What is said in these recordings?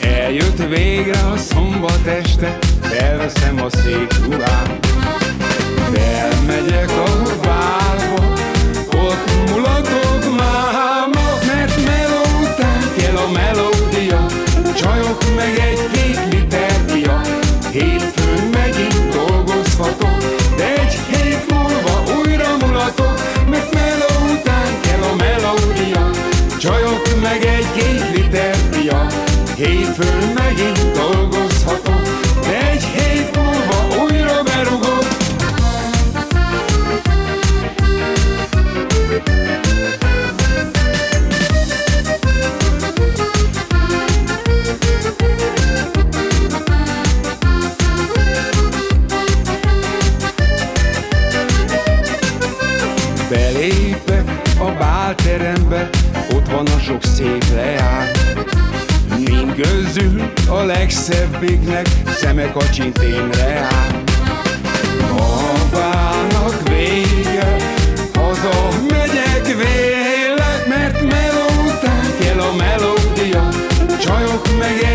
Eljött végre a szombat este, felveszem a szék ruhát Felmegyek a bárba, ott mulatok máma Mert meló után kell a melódia, csajok meg egy-két liter bia Hétfőn megint dolgozhatok, de egy hét múlva újra mulatok Mert meló után kell a melódia, csajok meg egy-két liter bia Hétfőn megint dolgozhatok, Belépek a bálterembe, ott van a sok szép leány. Mind közül a legszebbiknek szeme kacsintémre áll. A bálnak vége, haza megyek véle Mert meló után kell a melódia, csajok meg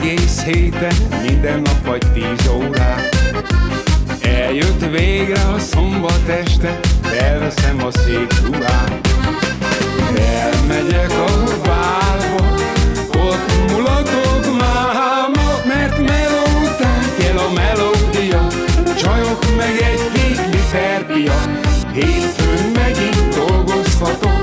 egész héten, minden nap vagy tíz órát Eljött végre a szombat este, felveszem a szép ruhát. Elmegyek a bárba, ott mulatok máma Mert meló után kell a melódia, csajok meg egy-két liter bia Hétfőn megint dolgozhatok,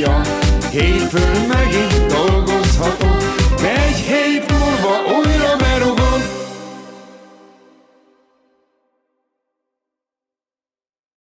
Bia Hétfőn megint dolgozhatok